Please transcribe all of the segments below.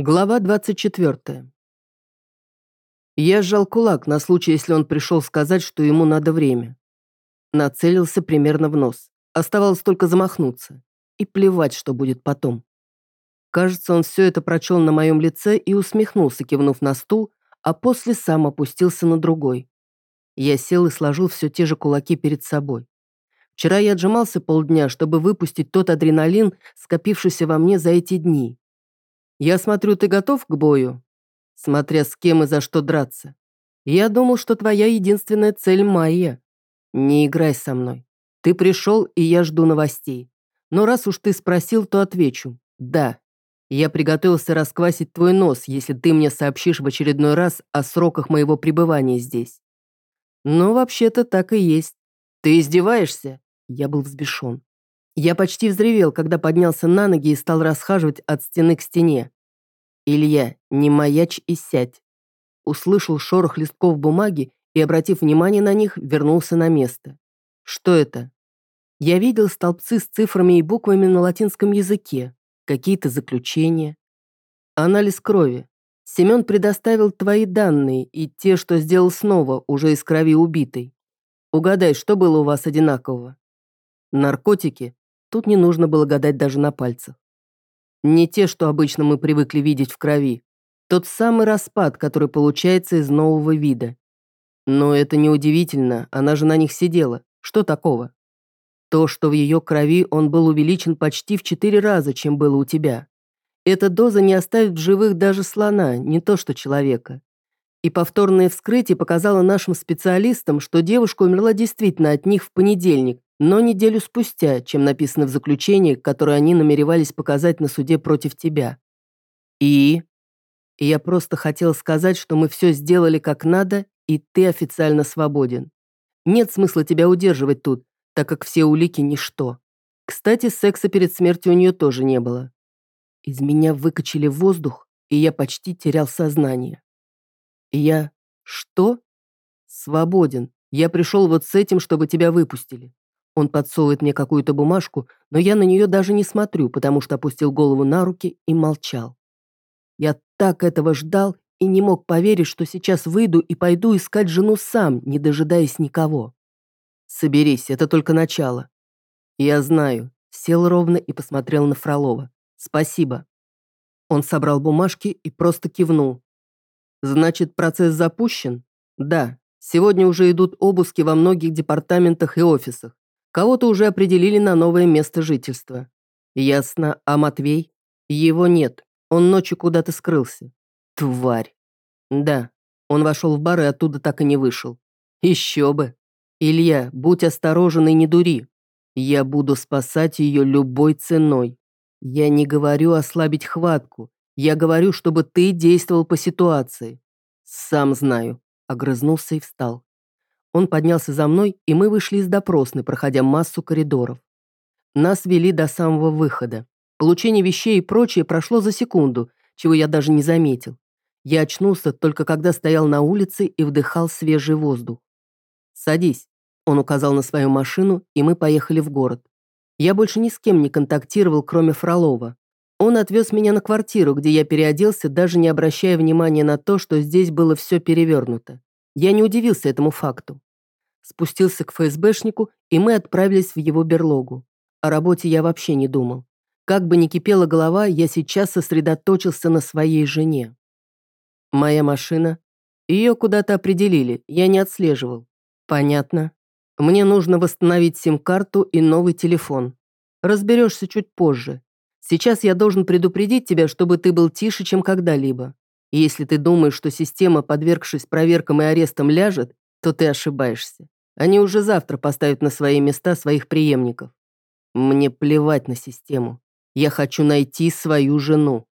Глава 24. Я сжал кулак на случай, если он пришел сказать, что ему надо время. Нацелился примерно в нос. Оставалось только замахнуться. И плевать, что будет потом. Кажется, он все это прочел на моем лице и усмехнулся, кивнув на стул, а после сам опустился на другой. Я сел и сложил все те же кулаки перед собой. Вчера я отжимался полдня, чтобы выпустить тот адреналин, скопившийся во мне за эти дни. «Я смотрю, ты готов к бою?» «Смотря с кем и за что драться. Я думал, что твоя единственная цель Майя. Не играй со мной. Ты пришел, и я жду новостей. Но раз уж ты спросил, то отвечу. Да. Я приготовился расквасить твой нос, если ты мне сообщишь в очередной раз о сроках моего пребывания здесь. Но вообще-то так и есть. Ты издеваешься?» Я был взбешен. Я почти взревел, когда поднялся на ноги и стал расхаживать от стены к стене. «Илья, не маячь и сядь». Услышал шорох листков бумаги и, обратив внимание на них, вернулся на место. «Что это?» Я видел столбцы с цифрами и буквами на латинском языке, какие-то заключения. Анализ крови. Семен предоставил твои данные и те, что сделал снова, уже из крови убитой. Угадай, что было у вас одинакового? Наркотики, Тут не нужно было гадать даже на пальцах. Не те, что обычно мы привыкли видеть в крови. Тот самый распад, который получается из нового вида. Но это неудивительно, она же на них сидела. Что такого? То, что в ее крови он был увеличен почти в четыре раза, чем было у тебя. Эта доза не оставит в живых даже слона, не то что человека. И повторное вскрытие показало нашим специалистам, что девушка умерла действительно от них в понедельник, но неделю спустя, чем написано в заключении, которое они намеревались показать на суде против тебя. И? и я просто хотел сказать, что мы все сделали как надо, и ты официально свободен. Нет смысла тебя удерживать тут, так как все улики – ничто. Кстати, секса перед смертью у нее тоже не было. Из меня выкачали воздух, и я почти терял сознание. И я... Что? Свободен. Я пришел вот с этим, чтобы тебя выпустили. Он подсовывает мне какую-то бумажку, но я на нее даже не смотрю, потому что опустил голову на руки и молчал. Я так этого ждал и не мог поверить, что сейчас выйду и пойду искать жену сам, не дожидаясь никого. Соберись, это только начало. Я знаю. Сел ровно и посмотрел на Фролова. Спасибо. Он собрал бумажки и просто кивнул. Значит, процесс запущен? Да. Сегодня уже идут обыски во многих департаментах и офисах. Кого-то уже определили на новое место жительства. Ясно, а Матвей? Его нет. Он ночью куда-то скрылся. Тварь. Да, он вошел в бар и оттуда так и не вышел. Еще бы. Илья, будь осторожен и не дури. Я буду спасать ее любой ценой. Я не говорю ослабить хватку. Я говорю, чтобы ты действовал по ситуации. Сам знаю. Огрызнулся и встал. Он поднялся за мной, и мы вышли из допросной, проходя массу коридоров. Нас вели до самого выхода. Получение вещей и прочее прошло за секунду, чего я даже не заметил. Я очнулся только когда стоял на улице и вдыхал свежий воздух. «Садись», — он указал на свою машину, и мы поехали в город. Я больше ни с кем не контактировал, кроме Фролова. Он отвез меня на квартиру, где я переоделся, даже не обращая внимания на то, что здесь было все перевернуто. Я не удивился этому факту. Спустился к ФСБшнику, и мы отправились в его берлогу. О работе я вообще не думал. Как бы ни кипела голова, я сейчас сосредоточился на своей жене. Моя машина. Ее куда-то определили, я не отслеживал. Понятно. Мне нужно восстановить сим-карту и новый телефон. Разберешься чуть позже. Сейчас я должен предупредить тебя, чтобы ты был тише, чем когда-либо. Если ты думаешь, что система, подвергшись проверкам и арестам, ляжет, то ты ошибаешься. Они уже завтра поставят на свои места своих преемников. Мне плевать на систему. Я хочу найти свою жену.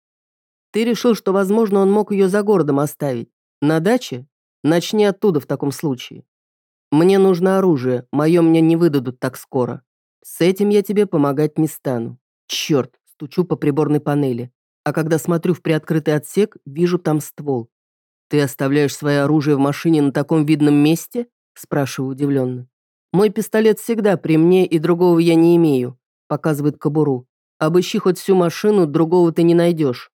Ты решил, что, возможно, он мог ее за городом оставить. На даче? Начни оттуда в таком случае. Мне нужно оружие, мое мне не выдадут так скоро. С этим я тебе помогать не стану. Черт, стучу по приборной панели а когда смотрю в приоткрытый отсек, вижу там ствол. «Ты оставляешь свое оружие в машине на таком видном месте?» спрашиваю удивленно. «Мой пистолет всегда при мне, и другого я не имею», показывает кобуру. «Обыщи хоть всю машину, другого ты не найдешь».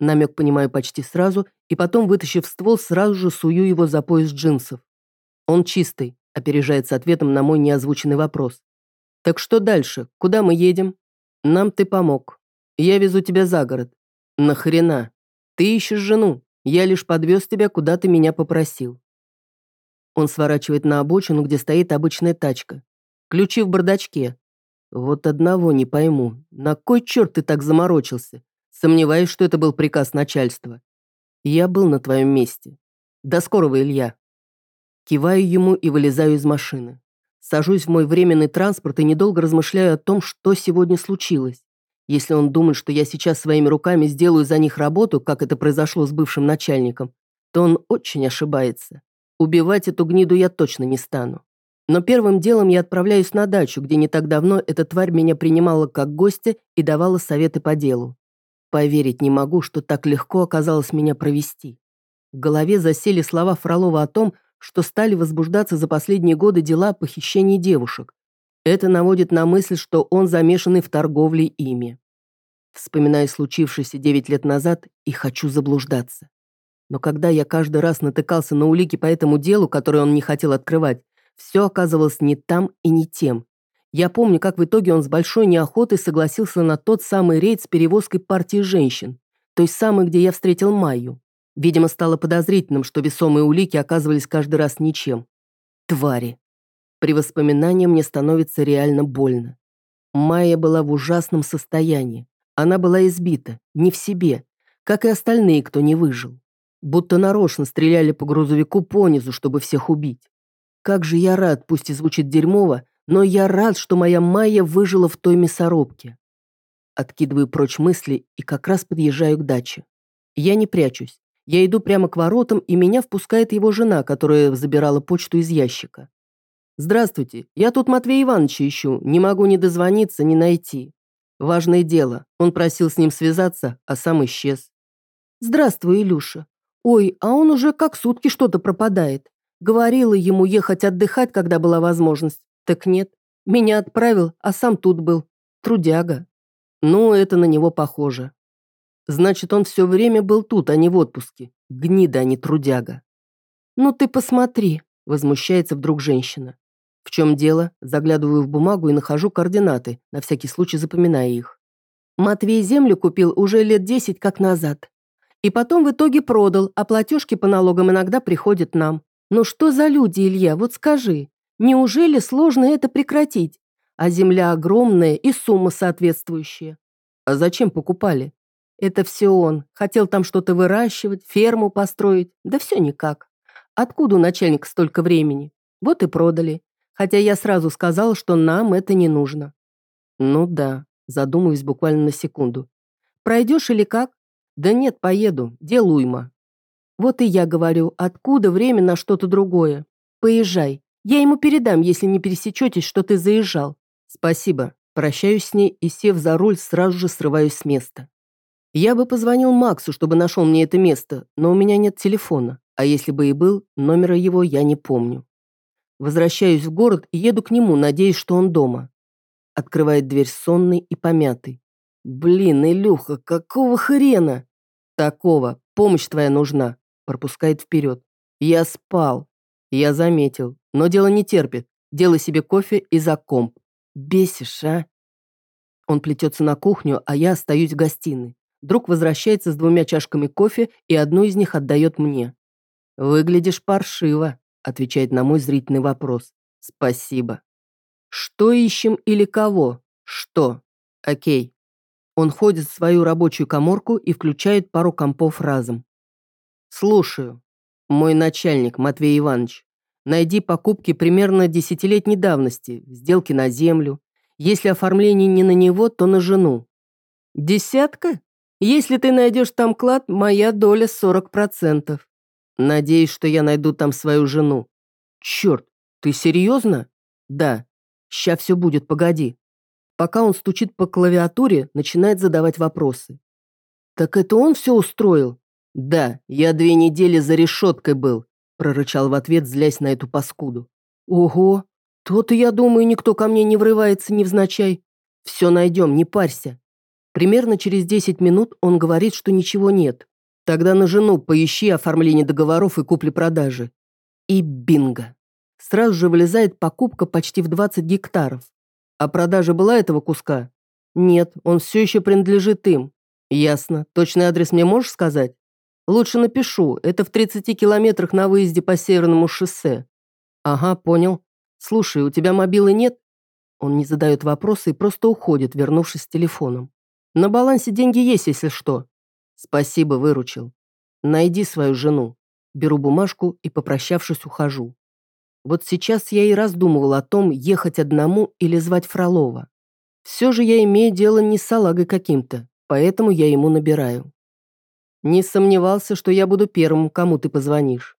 Намек понимаю почти сразу, и потом, вытащив ствол, сразу же сую его за пояс джинсов. Он чистый, опережает с ответом на мой неозвученный вопрос. Так что дальше? Куда мы едем? Нам ты помог. Я везу тебя за город. Нахрена? Ты ищешь жену. Я лишь подвез тебя, куда ты меня попросил. Он сворачивает на обочину, где стоит обычная тачка. Ключи в бардачке. Вот одного не пойму. На кой черт ты так заморочился? Сомневаюсь, что это был приказ начальства. Я был на твоем месте. До скорого, Илья. Киваю ему и вылезаю из машины. Сажусь в мой временный транспорт и недолго размышляю о том, что сегодня случилось. Если он думает, что я сейчас своими руками сделаю за них работу, как это произошло с бывшим начальником, то он очень ошибается. Убивать эту гниду я точно не стану. Но первым делом я отправляюсь на дачу, где не так давно эта тварь меня принимала как гостя и давала советы по делу. Поверить не могу, что так легко оказалось меня провести. В голове засели слова Фролова о том, что стали возбуждаться за последние годы дела о похищении девушек. Это наводит на мысль, что он замешанный в торговле ими. Вспоминаю случившееся девять лет назад и хочу заблуждаться. Но когда я каждый раз натыкался на улики по этому делу, которое он не хотел открывать, все оказывалось не там и не тем. Я помню, как в итоге он с большой неохотой согласился на тот самый рейд с перевозкой партии женщин, той самой, где я встретил Майю. Видимо, стало подозрительным, что весомые улики оказывались каждый раз ничем. Твари. При воспоминании мне становится реально больно. Майя была в ужасном состоянии. Она была избита, не в себе, как и остальные, кто не выжил. Будто нарочно стреляли по грузовику понизу, чтобы всех убить. Как же я рад, пусть и звучит дерьмово, но я рад, что моя Майя выжила в той мясорубке. Откидываю прочь мысли и как раз подъезжаю к даче. Я не прячусь. Я иду прямо к воротам, и меня впускает его жена, которая забирала почту из ящика. «Здравствуйте, я тут Матвея Ивановича ищу, не могу ни дозвониться, ни найти. Важное дело, он просил с ним связаться, а сам исчез». «Здравствуй, Илюша. Ой, а он уже как сутки что-то пропадает. Говорила ему ехать отдыхать, когда была возможность. Так нет. Меня отправил, а сам тут был. Трудяга. Ну, это на него похоже. Значит, он все время был тут, а не в отпуске. Гнида, а не трудяга. Ну ты посмотри, возмущается вдруг женщина. В чем дело? Заглядываю в бумагу и нахожу координаты, на всякий случай запоминая их. Матвей землю купил уже лет десять как назад. И потом в итоге продал, а платежки по налогам иногда приходят нам. Ну что за люди, Илья, вот скажи. Неужели сложно это прекратить? А земля огромная и сумма соответствующая. А зачем покупали? Это все он. Хотел там что-то выращивать, ферму построить. Да все никак. Откуда у начальника столько времени? Вот и продали. Хотя я сразу сказал, что нам это не нужно. Ну да, задумываюсь буквально на секунду. Пройдешь или как? Да нет, поеду, дел уйма. Вот и я говорю, откуда время на что-то другое? Поезжай. Я ему передам, если не пересечетесь, что ты заезжал. Спасибо. Прощаюсь с ней и, сев за руль, сразу же срываюсь с места. Я бы позвонил Максу, чтобы нашел мне это место, но у меня нет телефона, а если бы и был, номера его я не помню. Возвращаюсь в город и еду к нему, надеясь, что он дома. Открывает дверь сонный и помятый. «Блин, Илюха, какого хрена?» «Такого. Помощь твоя нужна», — пропускает вперед. «Я спал». «Я заметил. Но дело не терпит. Делай себе кофе и за комп. Бесишь, а?» Он плетется на кухню, а я остаюсь в гостиной. Друг возвращается с двумя чашками кофе и одну из них отдает мне. «Выглядишь паршиво», — отвечает на мой зрительный вопрос. «Спасибо». «Что ищем или кого? Что? Окей, он ходит в свою рабочую коморку и включает пару компов разом. «Слушаю. Мой начальник, Матвей Иванович. Найди покупки примерно десятилетней давности, сделки на землю. Если оформление не на него, то на жену». «Десятка? Если ты найдешь там клад, моя доля 40%. Надеюсь, что я найду там свою жену. Черт, ты серьезно? Да. Ща все будет, погоди. Пока он стучит по клавиатуре, начинает задавать вопросы. «Так это он все устроил?» «Да, я две недели за решеткой был», прорычал в ответ, злясь на эту паскуду. «Ого, то-то, я думаю, никто ко мне не врывается невзначай. Все найдем, не парься». Примерно через 10 минут он говорит, что ничего нет. Тогда на жену поищи оформление договоров и купли-продажи. И бинго. Сразу же вылезает покупка почти в 20 гектаров. А продажа была этого куска? Нет, он все еще принадлежит им. Ясно. Точный адрес мне можешь сказать? Лучше напишу. Это в 30 километрах на выезде по Северному шоссе. Ага, понял. Слушай, у тебя мобилы нет? Он не задает вопросы и просто уходит, вернувшись с телефоном. На балансе деньги есть, если что. Спасибо, выручил. Найди свою жену. Беру бумажку и, попрощавшись, ухожу. Вот сейчас я и раздумывал о том, ехать одному или звать Фролова. Все же я имею дело не с салагой каким-то, поэтому я ему набираю. Не сомневался, что я буду первым, кому ты позвонишь.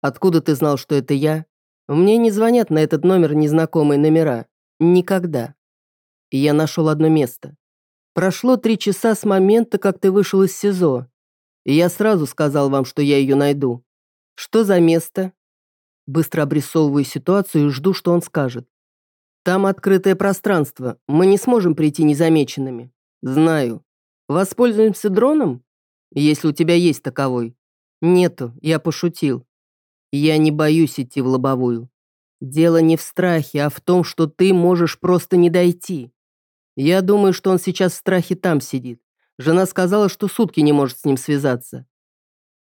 Откуда ты знал, что это я? Мне не звонят на этот номер незнакомые номера. Никогда. Я нашел одно место. Прошло три часа с момента, как ты вышел из СИЗО. И я сразу сказал вам, что я ее найду. Что за место? Быстро обрисовываю ситуацию и жду, что он скажет. Там открытое пространство. Мы не сможем прийти незамеченными. Знаю. Воспользуемся дроном? Если у тебя есть таковой. Нету, я пошутил. Я не боюсь идти в лобовую. Дело не в страхе, а в том, что ты можешь просто не дойти. Я думаю, что он сейчас в страхе там сидит. Жена сказала, что сутки не может с ним связаться.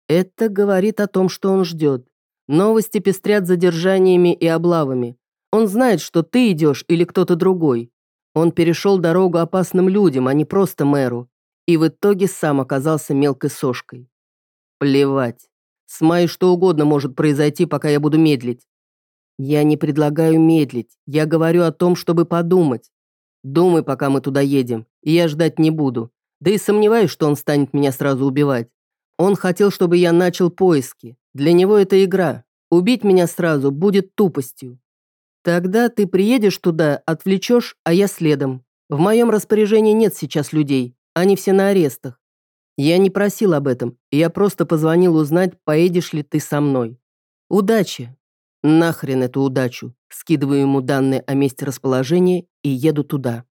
Это говорит о том, что он ждет. Новости пестрят задержаниями и облавами. Он знает, что ты идешь или кто-то другой. Он перешел дорогу опасным людям, а не просто мэру и в итоге сам оказался мелкой сошкой. Плевать. С Майей что угодно может произойти, пока я буду медлить. Я не предлагаю медлить, я говорю о том, чтобы подумать. Думай, пока мы туда едем, и я ждать не буду. Да и сомневаюсь, что он станет меня сразу убивать. Он хотел, чтобы я начал поиски. Для него это игра. Убить меня сразу будет тупостью. Тогда ты приедешь туда, отвлечешь, а я следом. В моем распоряжении нет сейчас людей. Они все на арестах. Я не просил об этом, я просто позвонил узнать, поедешь ли ты со мной. Удачи. Нахрен эту удачу. Скидываю ему данные о месте расположения и еду туда.